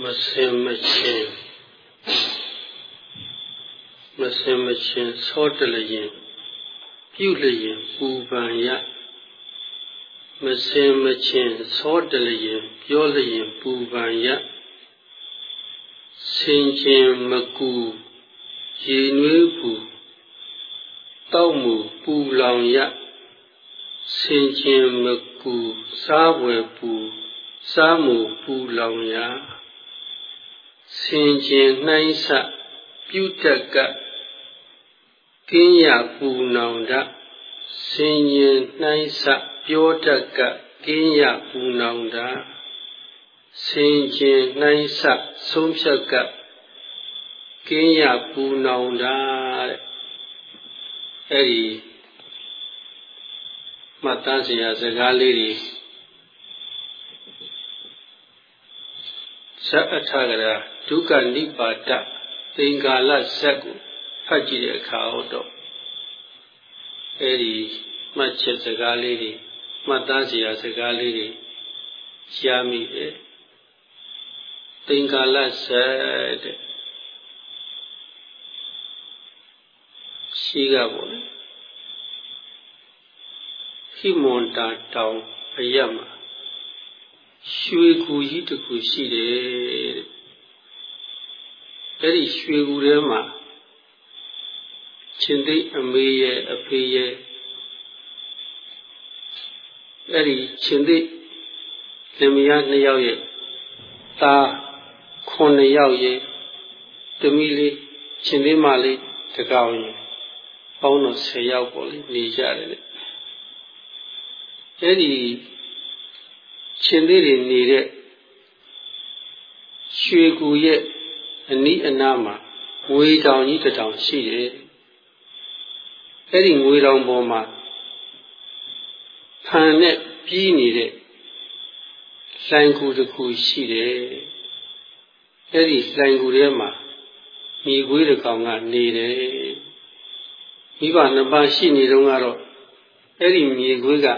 မစင်မချင်းမစင်မချင်းသောတလျင်ပြုလျင်ပူပန်ရမစင်မချင်းသောတလျင်ပြောလျင်ပူပန်ရဆင်ခြင်းမကူရေနွေးပူတောက်မှုပူလောင်ရဆင်ခြင်းမကူစားဝယ်ပူစားမှုပူလောင်ရာ ဆင်ခြင်နှိုင်းဆပြုတက်ကကင်းရပူနောင်တဆင်ခြင်နှိုင်းဆပြောတက်ကကင်းရပူနောင်တာဆင်ခြင်နှိုင်းဆဆုံးဖြတ်ကကင်းရပူနောင်တာတဲ့အဲ့ဒီမှတ်သားစရာစကားလေးတွေ ဇအထကရာဒုက္ခနိပါဒသင်္ကာလဇက်ကိုဖတ်ကြည့်တဲ့အခါတော့အဲဒီမှတ်ချက်စကားလေးတွေမှတ်သားစရာစကားလေးတွေရှားမိတယ်သင်္ကာလဇက်တဲ့ရှိကပေါ့လေဟိမွန်တာတောင်အရမ ရွှေကူကြီးတစ်ခုရှိတယ်တဲ့အဲ့ဒီရွှေကူထဲမှာရှင်သိအမေရဲ့အဖေရဲ့အဲ့ဒီရှင်သိလင်မယားနှစ်ယောက်ရဲ့သားခုနှစ်ယောက်ရဲ့တမီးလေးရှင်သိမလေးတကောင်ရဲ့ပေါင်းတော့10ယောက်ပေါ့လေနေကြတယ်လေအဲ့ဒီ ရှင်သေးတွေနေတဲ့ရွှေကူရဲ့အနီးအနားမှာငွေတောင်ကြီးတစ်တောင်ရှိတယ်အဲ့ဒီငွေတောင်ပေါ်မှာဖန်နဲ့ပြီးနေတဲ့လှိုင်ကူတစ်ခုရှိတယ်အဲ့ဒီလှိုင်ကူထဲမှာမိခွေးတစ်ကောင်ကနေတယ်မိဘနှစ်ပါးရှိနေတော့ကတော့အဲ့ဒီမိခွေးက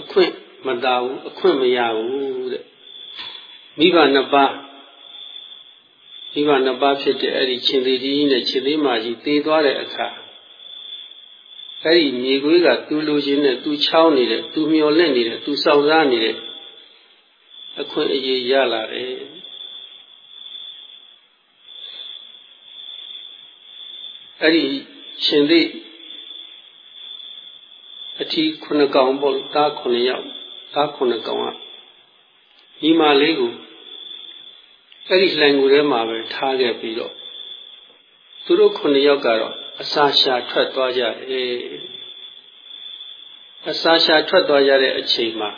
အခွင့် မတာဘူးအခွင့်မရဘူးတဲ့မိဘနှစ်ပါးမိဘနှစ်ပါးဖြစ်တဲ့အဲ့ဒီရှင်သေးကြီးနဲ့ရှင်သေးမကြီးတည်သွားတဲ့အခါအဲ့ဒီမြေခွေးကသူ့လိုချင်တဲ့သူချောင်းနေတဲ့သူမျောလင့်နေတဲ့သူစောင့်စားနေတဲ့အခွင့်အရေးရလာတယ်အဲ့ဒီရှင်သေးအထီးခုနှစ်ကောင်ပေါ့တားခုနှစ်ယောက် သားခုနှစ်ကောင်ကညီမလေးကိုအဲ့ဒီလှိုင်ကူထဲမှာပဲထားခဲ့ပြီးတော့သူတို့ခုနှစ်ယောက်ကတော့အစာရှာထွက်သွားကြတယ်အစာရှာထွက်သွားရတဲ့အချိန်မှာ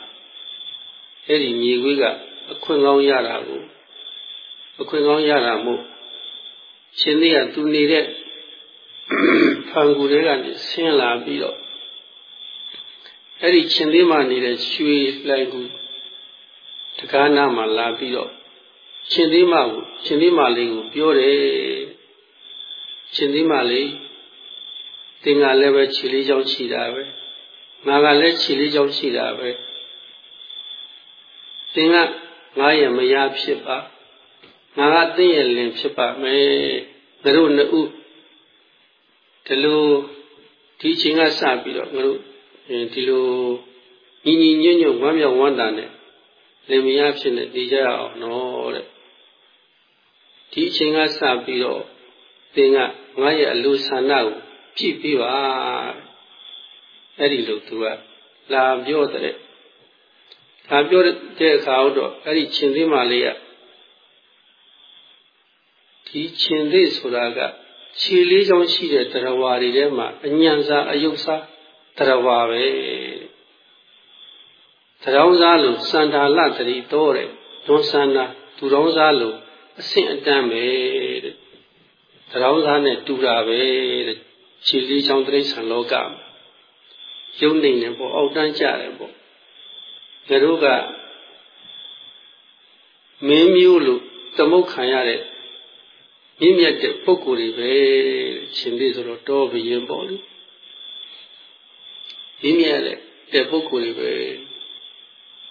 အဲ့ဒီမြေခွေးကအခွင့်ကောင်းရတာကိုအခွင့်ကောင်းရတာမို့ရှင်သေးကသူနေတဲ့ဖန်ကူတွေကနေဆင်းလာပြီးတော့ အဲ့ဒီရှင်သေးမှနေတဲ့ရွှေလိုက်ကူတကားနာမှာလာပြီးတော့ရှင်သေးမကိုရှင်သေးမလေးကိုပြောတယ်ရှင်သေးမလေးတင်ကလည်းပဲခြေလေးချောင်းရှိတာပဲငါကလည်းခြေလေးချောင်းရှိတာပဲတင်ကငါရဲ့မယားဖြစ်ပါငါကတင်းရဲ့လင်ဖြစ်ပါမယ်ငါတို့နှစ်ဦးဒီလိုဒီချိန်ကစပြီးတော့ငါတို့ ဒီလိုညီညီညွတ်ညွတ်ဝမ်းမြောက်ဝမ်းသာနဲ့လင်မယားဖြစ်နေနေကြအောင်နော်တဲ့ဒီအချိန်ကစပြီးတော့သင်ကငါရဲ့အလိုဆန္ဒကိုဖြည့်ပြီးပါအဲ့ဒီလိုသူကလာပြောတဲ့လာပြောတဲ့အခါတော့အဲ့ဒီရှင်သေးမလေးကဒီရှင်သေးဆိုတာကခြေလေးချောင်းရှိတဲ့တရားဝါတွေထဲမှာအညံစာအယုတ်စာ တရားဝါပဲတရားစားလို့စန္ဒာလတတိတော်တဲ့ဒွန်စန္ဒာသူတော်စားလို့အဆင့်အတန်းပဲတဲ့တရားစားနဲ့တူတာပဲတဲ့ခြေလေးချောင်းတိရစ္ဆာန်လောကရုပ်နေနေပေါ့အောက်တန်းကြတယ်ပေါ့ဒါတို့ကမင်းမျိုးလို့သမုတ်ခံရတဲ့မြင့်မြတ်တဲ့ပုဂ္ဂိုလ်တွေပဲရှင်သေးဆိုတော့တောဘယင်ပေါ့လေ ရင်းမြတ်တဲ့ပုဂ္ဂိုလ်တွေပဲ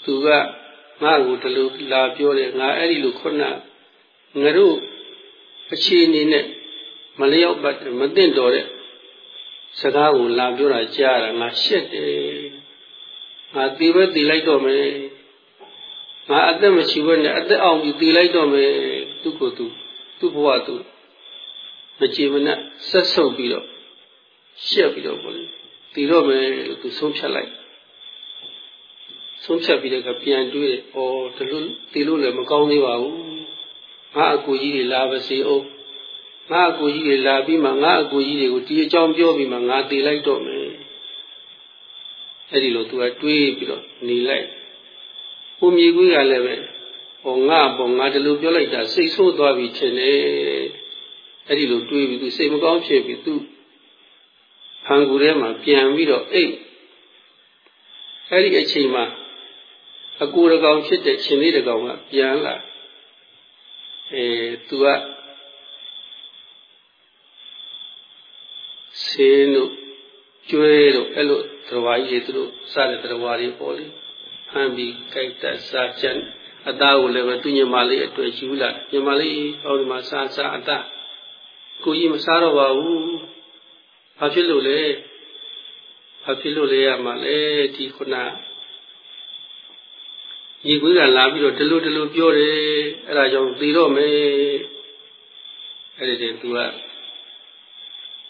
သူကငါ့ကိုဒီလိုလာပြောတယ်ငါအဲ့ဒီလိုခုနငါတို့အခြေအနေနဲ့မလျော့ပတ်မသိမ့်တော်တဲ့စကားကိုလာပြောတာကြားတာငါရှက်တယ်ငါသေပဲသေလိုက်တော့မယ်ငါအသက်မရှိဘဲနဲ့အသက်အောင်ပြီးသေလိုက်တော့မယ်သူ့ကိုယ်သူသူ့ဘဝသူမကြည်မနက်ဆက်ဆုပ်ပြီးတော့ရှက်ပြီးတော့ပေါ့လေ တည်တော့မယ်သူဆုံးဖြတ်လိုက်ဆုံးဖြတ်ပြီးတော့ပြန်တွေးတယ်။အော်ဒီလိုတည်လို့လည်းမကောင်းသေးပါဘူး။ငါအကူကြီးတွေလာပါစေအောင်။ငါအကူကြီးတွေလာပြီးမှငါအကူကြီးတွေကိုဒီအကြောင်းပြောပြီးမှငါတည်လိုက်တော့မယ်။အဲ့ဒီလိုသူကတွေးပြီးတော့နေလိုက်။ဟိုမြေကြီးကလည်းပဲဟောငါပေါ့ငါဒီလိုပြောလိုက်တာစိတ်ဆိုးသွားပြီချင်းနေ။အဲ့ဒီလိုတွေးပြီးသူစိတ်မကောင်းဖြစ်ပြီးသူ ဖန်ကူထဲမှာပြန်ပြီးတော့အိတ်အဲ့ဒီအချိန်မှာအကူတကောင်ဖြစ်တဲ့ရှင်လေးတကောင်ကပြန်လာအဲသူကဆင်းတို့ကျွဲတို့အဲ့လိုတော်ကြီးတွေသူတို့စတဲ့တော်တွေပေါ်လေဖမ်းပြီးကြိုက်တက်စားချင်အသားကိုလည်းပဲသူညမလေးအတွေ့ယူလာညမလေးဟောဒီမှာစားစားအသားကိုကြီးမစားတော့ပါဘူး ဘာဖြစ်လို့လဲဘာဖြစ်လို့လဲရမှာလဲဒီခုနရေခွေးကလာပြီးတော့ဒီလိုဒီလိုပြောတယ်အဲ့ဒါကြောင့်သိတော့မယ်အဲ့ဒီတည်းသူက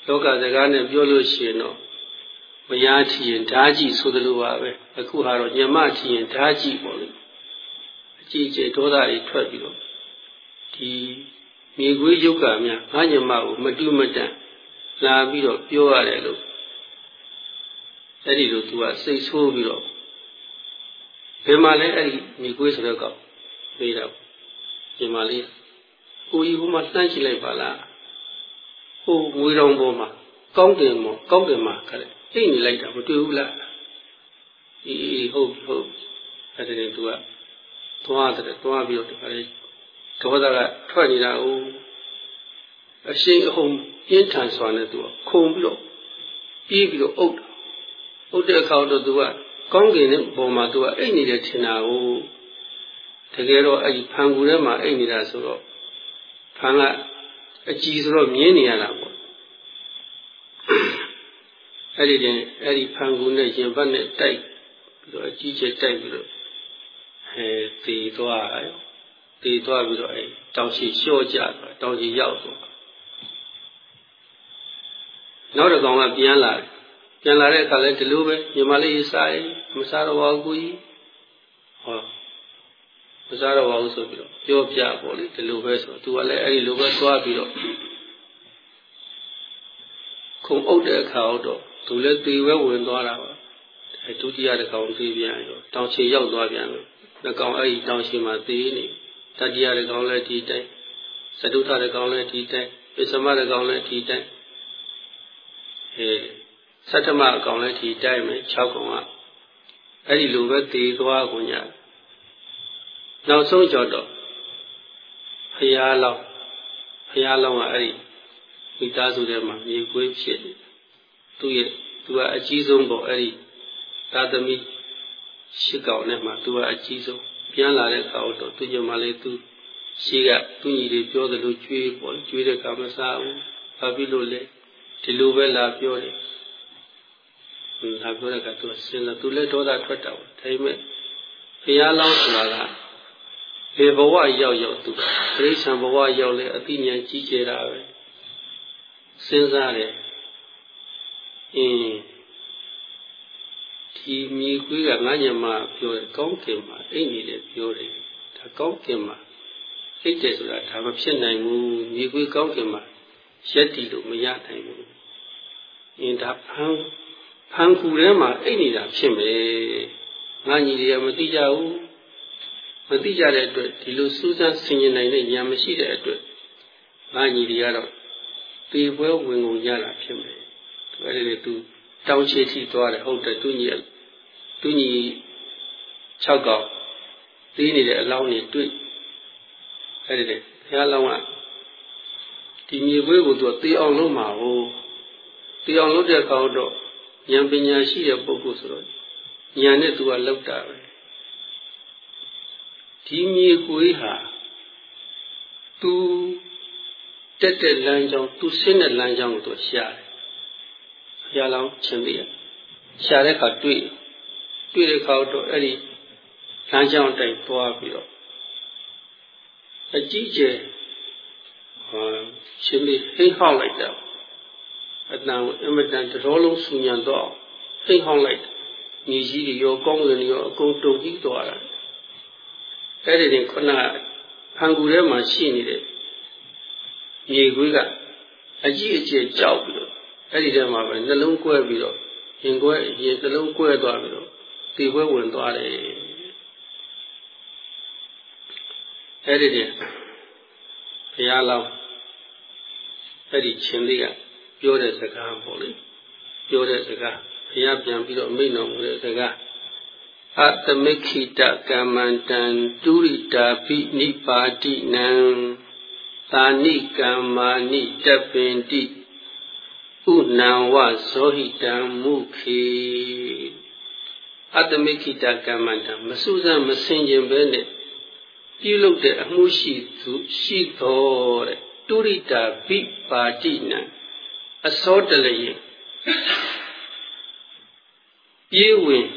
လောကစကားနဲ့ပြောလို့ရှိရင်တော့မယားထီရင်ဓာကြီးဆိုသလိုပါပဲအခုဟာတော့ညမထီရင်ဓာကြီးပေါ့လေအကြည့်ကျဒေါသတွေထွက်ပြီးတော့ဒီမြေခွေးယုတ်ကများငါညမကိုမတူးမတန် လာပြီးတော့ပြောရတယ်လို့အဲ့ဒီလိုသူကစိတ်ဆိုးပြီးတော့ဘယ်မှာလဲအဲ့ဒီမြေခွေးဆိုတော့ကောက်ပြေးတော့ဒီမှာလေးကိုကြီးဟိုမှာလှမ်းကြည့်လိုက်ပါလားဟိုငွေတောင်ပေါ်မှာကောင်းတယ်မောကောင်းတယ်မှာခက်တယ်အိတ်နေလိုက်တာမတွေ့ဘူးလားအေးဟုတ်ဟုတ်အဲ့ဒါနဲ့သူကသွားတယ်သွားပြီးတော့ဒီခါလေးဒေါသကထွက်နေတာ哦အရှိန်အဟုန် ပြင်းထန်စွာနဲ့သူကခုန်ပြီးတော့ပြေးပြီးတော့အုပ်တာအုပ်တဲ့အခါတော့သူကကောင်းကင်နဲ့ပုံမှာသူကအိတ်နေတယ်ထင်တာကိုတကယ်တော့အဲ့ဒီဖန်ကူထဲမှာအိတ်နေတာဆိုတော့ဖန်ကအကြည်ဆိုတော့မြင်နေရတာပေါ့အဲ့ဒီတင်အဲ့ဒီဖန်ကူနဲ့ရင်ဘတ်နဲ့တိုက်ပြီးတော့အကြီးကျယ်တိုက်ပြီးတော့အဲတည်သွားရောတည်သွားပြီးတော့အဲတောင်ရှိလျှော့ကြသွားတောင်ရှိရောက်သွား နောက်တစ်ကောင်ကပြန်လာတယ်ပြန်လာတဲ့အခါလဲဒီလိုပဲညီမလေးရေးစားရင်မစားတော့ပါဘူးကိုကြီးဟောမစားတော့ပါဘူးဆိုပြီးတော့ပြောပြပေါ့လေဒီလိုပဲဆိုသူကလည်းအဲ့ဒီလိုပဲသွားပြီးတော့ခုံအုပ်တဲ့အခါတော့သူလည်းသေဝဲဝင်သွားတာပါအဲဒုတိယတစ်ကောင်သေပြန်ရောတောင်ချေရောက်သွားပြန်လို့တစ်ကောင်အဲ့ဒီတောင်ချေမှာသေနေတတိယတစ်ကောင်လည်းဒီတိုင်းသတုထတစ်ကောင်လည်းဒီတိုင်းပစ္စမတစ်ကောင်လည်းဒီတိုင်းအဲ သတ္တမအကောင်လည်းဒီတိုင်းပဲ6ကောင်ကအဲ့ဒီလိုပဲသေသွားကုန်ကြနောက်ဆုံးကြတော့ဖရာလောင်းဖရာလောင်းကအဲ့ဒီမိသားစုထဲမှာမြေခွေးဖြစ်နေသူရဲ့သူကအကြီးဆုံးပေါ့အဲ့ဒီသာသမီရှစ်ကောင်နဲ့မှသူကအကြီးဆုံးပြန်လာတဲ့အခါတော့သူညမလေးသူရှိကသူညီတွေပြောသလိုကြွေးပေါ့ကြွေးတဲ့ကမစားဘူးဘာဖြစ်လို့လဲဒီလိုပဲလာပြောတယ် လာပြောတဲ့ကသူစဉ်းစားသူလည်းဒေါသထွက်တာပေါ့ဒါပေမဲ့ဘုရားလောင်းဆိုတာကလေဘဝရောက်ရောက်သူပြိဿံဘဝရောက်လေအသိဉာဏ်ကြီးကျယ်တာပဲစဉ်းစားတယ်အင်းဒီမြေခွေးကငါညမပြောတယ်ကောင်းကင်မှာအိတ်နေတယ်ပြောတယ်ဒါကောင်းကင်မှာအိတ်တယ်ဆိုတာဒါမဖြစ်နိုင်ဘူးမြေခွေးကောင်းကင်မှာရက်တီလို့မရနိုင်ဘူးအင်းဒါဖန် ဖန်ကူထဲမှာအိတ်နေတာဖြစ်မယ်ငါညီတွေကမသိကြဘူးမသိကြတဲ့အတွက်ဒီလိုစူးစမ်းဆင်ခြင်နိုင်တဲ့ဉာဏ်မရှိတဲ့အတွက်ငါညီတွေကတော့သေပွဲဝင်ကုန်ကြတာဖြစ်မယ်အဲ့ဒီလေသူတောင်းချေထိသွားတယ်ဟုတ်တယ်သူညီသူညီ6កောက်သေးနေတဲ့အလောင်းတွေတွေ့အဲ့ဒီလေဘုရားလောင်းကဒီမြေခွေးကိုသူသေအောင်လုပ်မှာဟုတ်သေအောင်လုပ်တဲ့ကောင်တော့ ဉာဏ်ပညာရှိတဲ့ပုဂ္ဂိုလ်ဆိုတော့ဉာဏ်နဲ့သူကလောက်တာပဲဒီမြေကွေးဟာသူတက်တဲ့လမ်းကြောင်းသူဆင်းတဲ့လမ်းကြောင်းကိုသူရှာတယ်ဘုရားလောင်းရှင်သေးရရှာတဲ့အခါတွေ့တွေ့တဲ့အခါတော့အဲ့ဒီလမ်းကြောင်းတိုင်သွားပြီးတော့အကြီးကျယ်ရှင်လေးဟိဟောက်လိုက်တယ် အတန်ကိုအမတန်တော်လုံးဆူညံတော့ဟိဟောက်လိုက်မြေကြီးတွေရောကောင်းကင်တွေရောအကုန်တုန်ကြီးသွားတာအဲ့ဒီတင်ခုနဖန်ကူထဲမှာရှိနေတဲ့မြေခွေးကအကြီးအကျယ်ကြောက်ပြီးတော့အဲ့ဒီထဲမှာပဲနှလုံးကွဲပြီးတော့ရင်ကွဲရင်နှလုံးကွဲသွားပြီးတော့ဒီဘွဲဝင်သွားတယ်အဲ့ဒီတင်ဘုရားလောင်းအဲ့ဒီရှင်လေးက ပြောတဲ့စကားပေါ့လေပြောတဲ့စကားဘုရားပြန်ပြီးတော့မိန့်တော်မူတဲ့စကားအတမိခိတကမ္မန္တံဒုရိတာပိနိပါတိနံသာနိကမ္မာနိတပင်တိဥနံဝဇောဟိတံမုခေအတမိခိတကမ္မန္တံမစုစမ်းမစင်ကျင်ပဲနဲ့ပြုလုပ်တဲ့အမှုရှိသူရှိတော်တဲ့တုရိတာဘိပါတိနံ အစောတလျင်ပြေးဝင်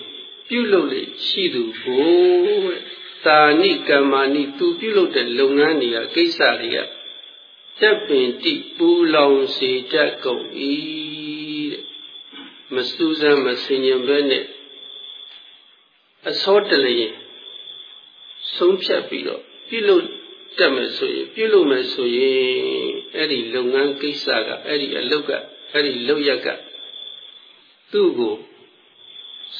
ပြုလုပ်လေရှိသူကိုတဲ့သာနိကမ္မာနိသူပြုလုပ်တဲ့လုပ်ငန်းတွေကကိစ္စတွေကတက်ပင်တိပူလောင်စေတတ်ကုန်၏တဲ့မစူးစမ်းမဆင်ញင်ပဲနဲ့အစောတလျင်ဆုံးဖြတ်ပြီးတော့ပြုလုပ် တတ်မယ်ဆိုရင်ပြုလုပ်မယ်ဆိုရင်အဲ့ဒီလုပ်ငန်းကိစ္စကအဲ့ဒီအလုပ်ကအဲ့ဒီလုပ်ရက်ကသူ့ကို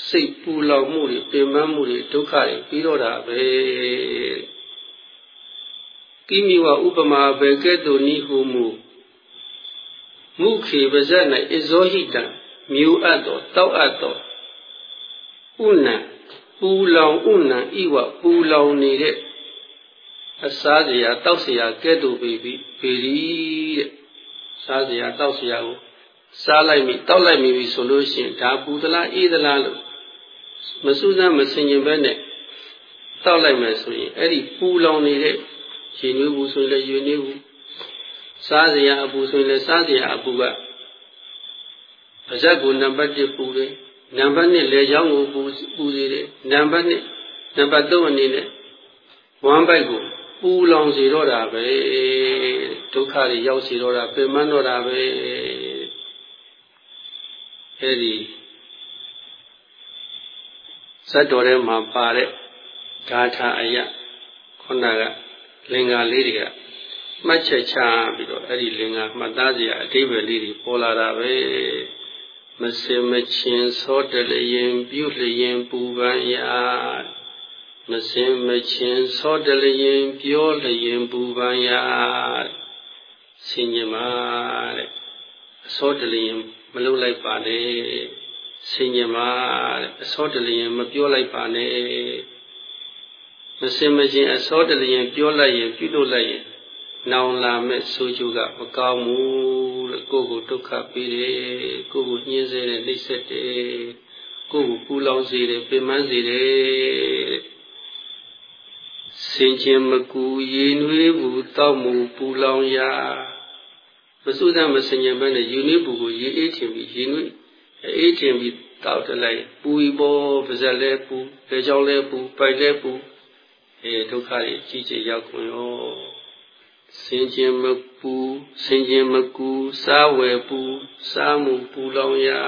စိတ်ပူလောင်မှုတွေပင်ပန်းမှုတွေဒုက္ခတွေပြီးတော့တာပဲကိမိဝဥပမာဘေကဲ့သို့နိဟုမူမုခေပါဇက်၌အဇောဟိတံမြူအပ်သောတောက်အပ်သောဥနံပူလောင်ဥနံဤဝပူလောင်နေတဲ့ အစားစရာတောက်စရာကဲ့သို့ပေပြီပေရီတဲ့စားစရာတောက်စရာကိုစားလိုက်ပြီတောက်လိုက်ပြီဆိုလို့ရှိရင်ဒါပူသလားအေးသလားလို့မစူးစမ်းမဆင်ခြင်ဘဲနဲ့တောက်လိုက်မယ်ဆိုရင်အဲ့ဒီပူလောင်နေတဲ့ရှင်နွေးဘူးဆိုရင်လည်းရွေနွေးဘူးစားစရာအပူဆိုရင်လည်းစားစရာအပူကပါဇက်ကိုနံပါတ်1ပူတယ်နံပါတ်2လေချောင်းကိုပူပူစေတယ်နံပါတ်2နံပါတ်3အနေနဲ့ဝမ်းပိုက်ကို ပူလောင်စေတော့တာပဲဒုက္ခတွေရောက်စေတော့တာပင်မတော့တာပဲအဲဒီဇတ်တော်ထဲမှာပါတဲ့ဓာထာအယခုနကလင်္ကာလေးတွေကမှတ်ချက်ချပြီးတော့အဲ့ဒီလင်္ကာမှတ်သားစရာအတိပ္ပယ်လေးတွေပေါ်လာတာပဲမစင်မချင်းသောတလျင်ပြုလျင်ပူပန်ရာ မစင်မချင်းသောတလျင်ပြောလျင်ပူပန်ရာဆင်ញမာတဲ့အသောတလျင်မလုပ်လိုက်ပါနဲ့ဆင်ញမာတဲ့အသောတလျင်မပြောလိုက်ပါနဲ့မစင်မချင်းအစောတလျင်ပြောလိုက်ရင်ပြုလုပ်လိုက်ရင်နောင်လာမဲ့ဆိုးကျိုးကမကောင်းဘူးတဲ့ကိုယ့်ကိုဒုက္ခပေးတယ်ကိုယ့်ကိုညှင်းဆဲတယ်နှိပ်စက်တယ်ကိုယ့်ကိုပူလောင်စေတယ်ပင်ပန်းစေတယ် စင်ချင်းမကူရေနွေးဘူးတောက်မှုပူလောင်ရာမစိုးစမ်းမစင်ញံဘဲနဲ့ရေနွေးဘူးကိုရေအေးထင်ပြီးရေနွေးအေးထင်ပြီးတောက်တလိုက်ပူဤပေါ်ပါဇက်လဲပူလေချောင်းလဲပူပိုက်လဲပူအဲဒုက္ခတွေကြီးကြီးရောက်ကုန်ရောစင်ကျင်မပူစင်ကျင်မကူစားဝယ်ပူစားမှုပူလောင်ရာ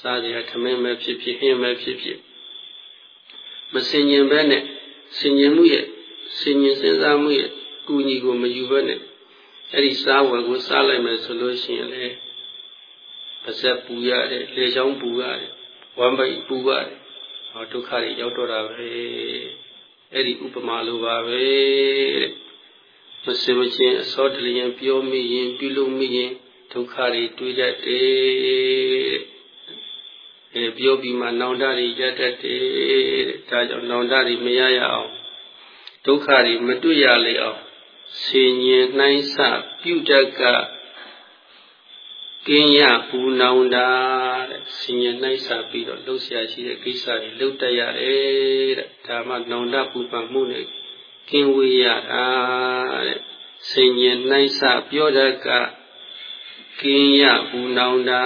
စားကြထမင်းပဲဖြစ်ဖြစ်ဟင်းပဲဖြစ်ဖြစ်မစင်ကျင်ပဲနဲ့ စင်ကျင်မှုရဲ့စင်ကျင်စဉ်းစားမှုရဲ့ကူညီကိုမယူဘဲနဲ့အဲ့ဒီစားဝယ်ကိုစားလိုက်မယ်ဆိုလို့ရှိရင်လေပါဇက်ပူရတယ်လေချောင်းပူရတယ်ဝမ်းပိုက်ပူရတယ်ဟောဒုက္ခတွေရောက်တော့တာပဲအဲ့ဒီဥပမာလိုပါပဲတဲ့မစင်မချင်းအစောတလျင်ပြောမိရင်ပြုလုပ်မိရင်ဒုက္ခတွေတွေ့တတ်တယ် အဲပြောပြီးမှနောင်တတွေရတတ်တယ်ဒါကြောင့်နောင်တတွေမရရအောင်ဒုက္ခတွေမတွေ့ရလေအောင်ဆင်ញင်နှိုင်းဆပြုတတ်ကက ကင်းရပူနောင်တာတဲ့ဆင်ញံနိုင်စာပြီးတော့လှုပ်ရှားရှိတဲ့ကိစ္စတွေလှုပ်တတ်ရတယ်တဲ့ဒါမှနောင်တပူပန်မှုနဲ့ကင်းဝေးရတာတဲ့ဆင်ញံနိုင်စာပြောတတ်ကကင်းရပူနောင်တာ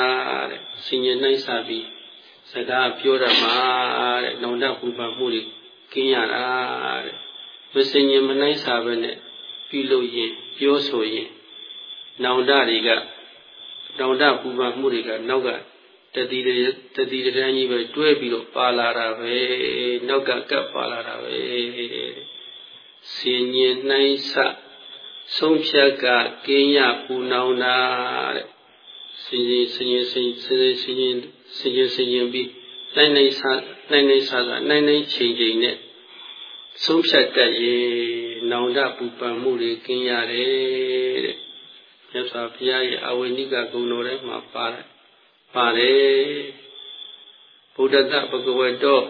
တဲ့ဆင်ញံနိုင်စာပြီး စကားပြောတတ်မှာတဲ့လုံတဝိပါမှုတွေကင်းရတာတဲ့မစင်ရင်မနိုင်စာပဲနဲ့ပြုလို့ရင်ပြောဆိုရင်နောင်တတွေကနောင်တပူပန်မှုတွေကနောက်ကတတိတတိတန်းကြီးပဲတွဲပြီးတော့ပါလာတာပဲနောက်ကကပ်ပါလာတာပဲစင်ရင်နိုင်စဆုံးဖြတ်ကကင်းရပူနောင်တာတဲ့စင်ရင်စင်ရင်စင်စင်စင် ဆင်ញင်ဆင်ញင်ပြီးနိုင်နိုင်ဆနိုင်နိုင်ဆာနိုင်နိုင်ချိန်ချိန်နဲ့ဆုံးဖြတ်တတ်ရင်နောင်တပူပန်မှုတွေကင်းရတယ်တဲ့မြတ်စွာဘုရားရဲ့အဝိနိကဂုဏ်တော်ထဲမှာပါတယ်ပါတယ်ဗုဒ္ဓတဘဂဝတော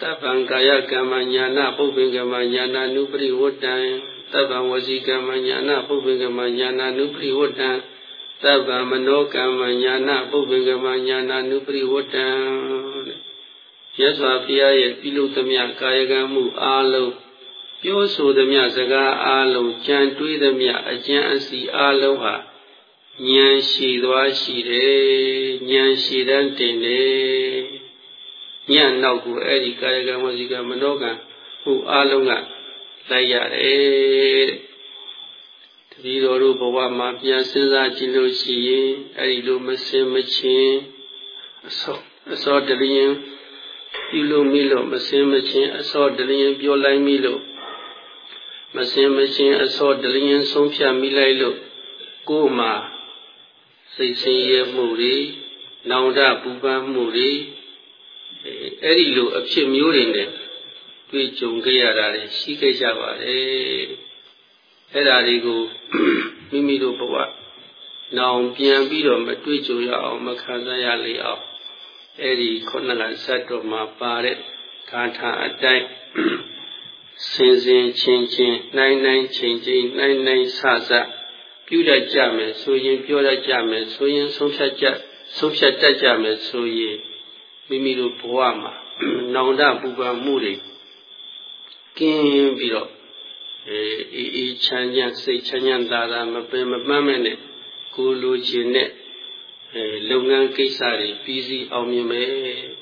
တပ္ပံကာယကမ္မညာနာပုပ္ပင်ကမ္မညာနာနုပရိဝတ္တံတပ္ပံဝစီကမ္မညာနာပုပ္ပင်ကမ္မညာနာနုပရိဝတ္တံ တပ္ပံမနောကမ္မညာနာပုပ္ပင်ကမ္မညာနာနုပရိဝတ္တံမြတ်စွာဘုရားရဲ့ပြုလုပ်သမျှကာယကံမှုအလုံးပြောဆိုသမျှစကားအလုံးကြံတွေးသမျှအကျဉ်းအစီအလုံးဟာဉာဏ်ရှိသွားရှိတယ်ဉာဏ်ရှိတန်းတင်တယ်ညံ့နောက်ကိုအဲ့ဒီကာယကံဝစီကံမနောကံဟိုအလုံးကလိုက်ရတယ် တတိတော်တို့ဘဝမှာပြန်စဉ်းစားကြည့်လို့ရှိရင်အဲ့ဒီလိုမစင်မချင်းအစောအစောတလျင်ပြုလို့မိလို့မစင်မချင်းအစောတလျင်ပြောလိုက်မိလို့မစင်မချင်းအစောတလျင်ဆုံးဖြတ်မိလိုက်လို့ကိုယ်မှာစိတ်ဆင်းရဲမှုတွေနောင်တပူပန်မှုတွေအဲ့ဒီလိုအဖြစ်မျိုးတွေနဲ့တွေ့ကြုံခဲ့ရတာတွေရှိခဲ့ကြပါတယ် အဲ့ဒါတွေကိုမိမိတို့ဘဝနောင်ပြန်ပြီးတော့မတွေ့ကြုံရအောင်မခံစားရလေအောင်အဲ့ဒီခုနလဇတ်တော်မှာပါတဲ့ဂါထာအတိုင်းစင်စင်ချင်းချင်းနိုင်နိုင်ချင်းချင်းနိုင်နိုင်ဆဆပြုတတ်ကြမယ်ဆိုရင်ပြောတတ်ကြမယ်ဆိုရင်ဆုံးဖြတ်ကြဆုံးဖြတ်တတ်ကြမယ်ဆိုရင်မိမိတို့ဘဝမှာနောင်တပူပန်မှုတွေကင်းပြီးတော့ အဲအေးအေးချမ်းချမ်းစိတ်ချမ်းချမ်းသာသာမပင်မပန်းမဲ့နဲ့ကိုလိုချင်တဲ့အဲလုပ်ငန်းကိစ္စတွေပြီးစီးအောင်မြင်မယ်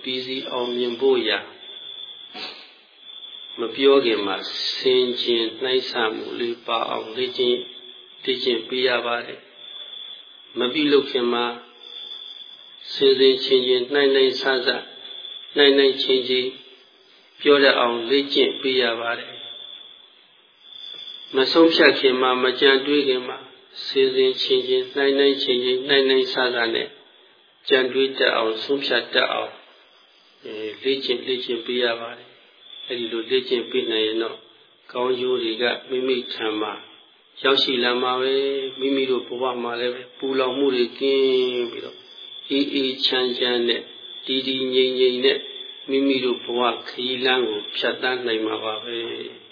ပြီးစီးအောင်မြင်ဖို့ရာမပြောခင်မှာဆင်ခြင်နှိုင်းဆမှုလေးပါအောင်လေ့ကျင့်လေ့ကျင့်ပေးရပါတယ်မပြုလုပ်ခင်မှာစင်စင်ချင်းချင်းနှိုင်းနှိုင်းဆဆနှိုင်းနှိုင်းချင်းချင်းပြောတတ်အောင်လေ့ကျင့်ပေးရပါတယ် မဆုံးဖြတ်ခင်မှာမကြံတွေးခင်မှာစင်စင်ချင်းချင်းနှိုင်းနှိုင်းချင်းချင်းနှိုင်းနှိုင်းဆဆနဲ့ကြံတွေးတတ်အောင်ဆုံးဖြတ်တတ်အောင်လေ့ကျင့်လေ့ကျင့်ပေးရပါတယ်အဲဒီလိုလေ့ကျင့်ပေးနိုင်ရင်တော့ကောင်းကျိုးတွေကမိမိထံမှာရောက်ရှိလာမှာပဲမိမိတို့ဘဝမှာလည်းပဲပူလောင်မှုတွေကင်းပြီးတော့အေးအေးချမ်းချမ်းနဲ့တည်တည်ငြိမ်ငြိမ်နဲ့မိမိတို့ဘဝခရီးလမ်းကိုဖြတ်တန်းနိုင်မှာပါပဲအာ